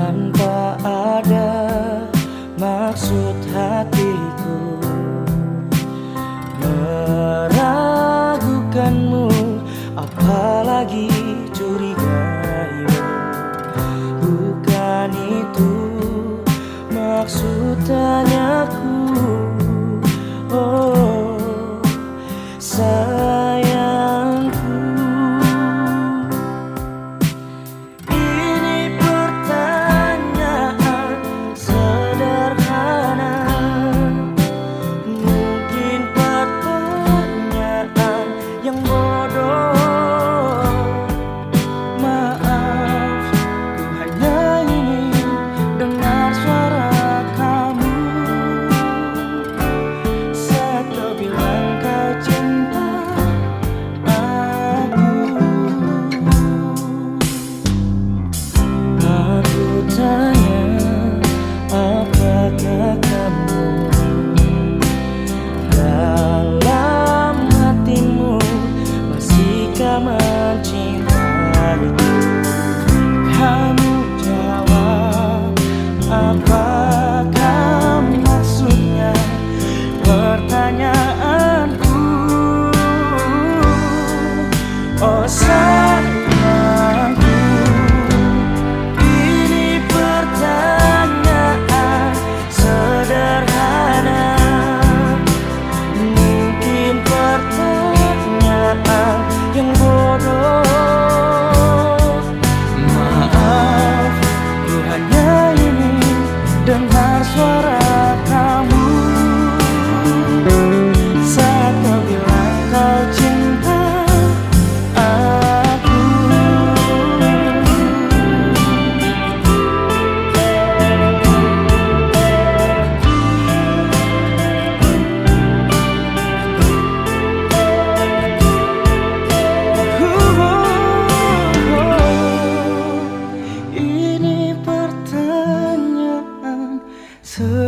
tanpa ada maksud hatiku. Meragukanmu apalagi curigaimu. Bukan itu maksud tanyaku. Oh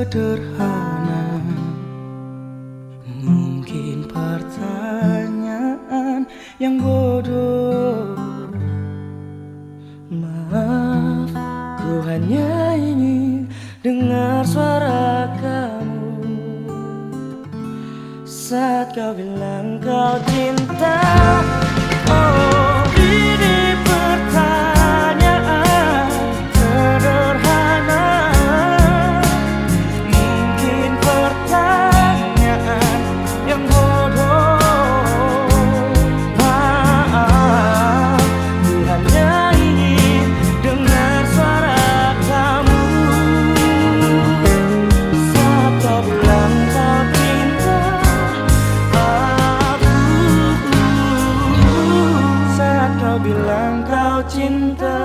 sederhana. Mungkin pertanyaan yang bodoh. Maaf, ku hanya ingin dengar suara kamu. Saat kau bilang kau cinta bilang kau cinta.